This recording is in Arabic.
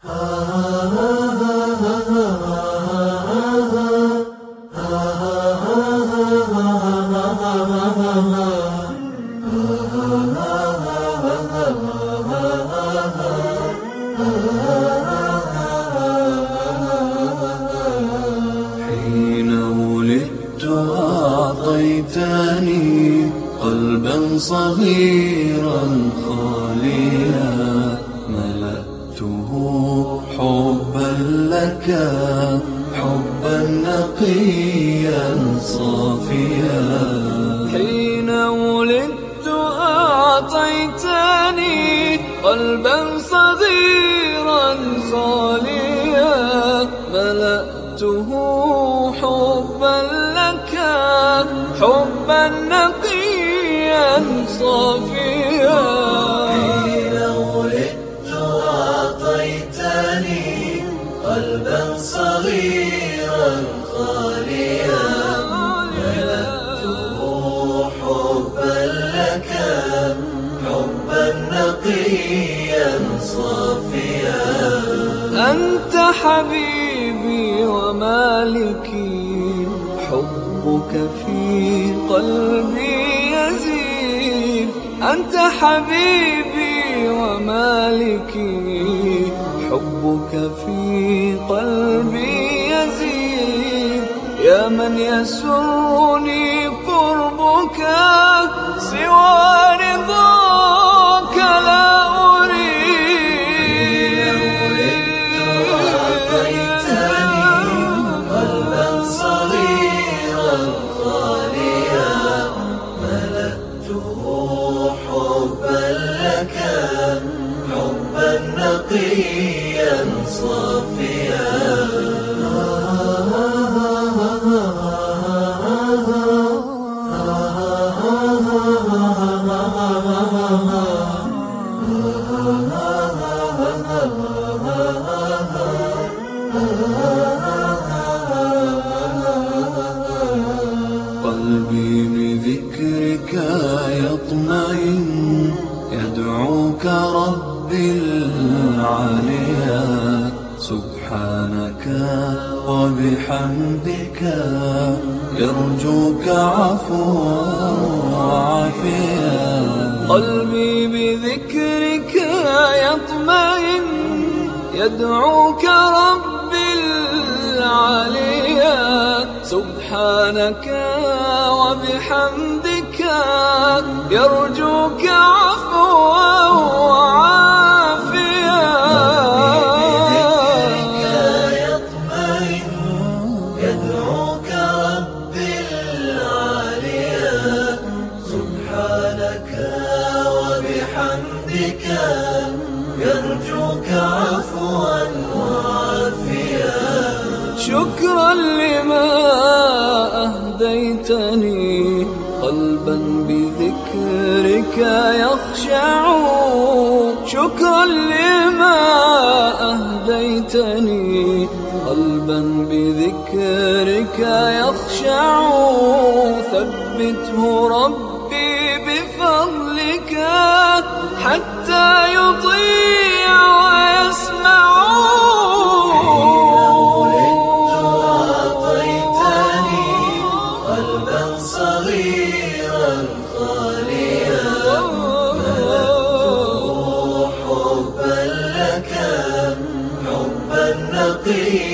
حين ولدت أعطيتني قلبا صغيرا خاليا. حبا لك حبا نقيا صافيا. حين ولدت أعطيتني قلبا صغيرا خاليا ملأته حبا لك حبا نقيا صافيا. قلبا صغيرا خاليا. ملأته حبا لك حبا نقيا صافيا. أنت حبيبي ومالكي حبك في قلبي يزيد. أنت حبيبي ومالكي حبك في قلبي يزيد. يا من يسرني قربك سوى رضاك نقيا صافيا. قلبي بذكرك يطمئن يدعوك ربي العليا سبحانك وبحمدك يرجوك عفوا وعافيا قلبي بذكرك يطمئن يدعوك ربي العليا سبحانك وبحمدك يرجوك عفوا وعافيا شكرا لما أهديتني. قلبا بذكرك يخشع. شكرا لما أهديتني. قلبا بذكرك يخشع. ثبته ربي نقيا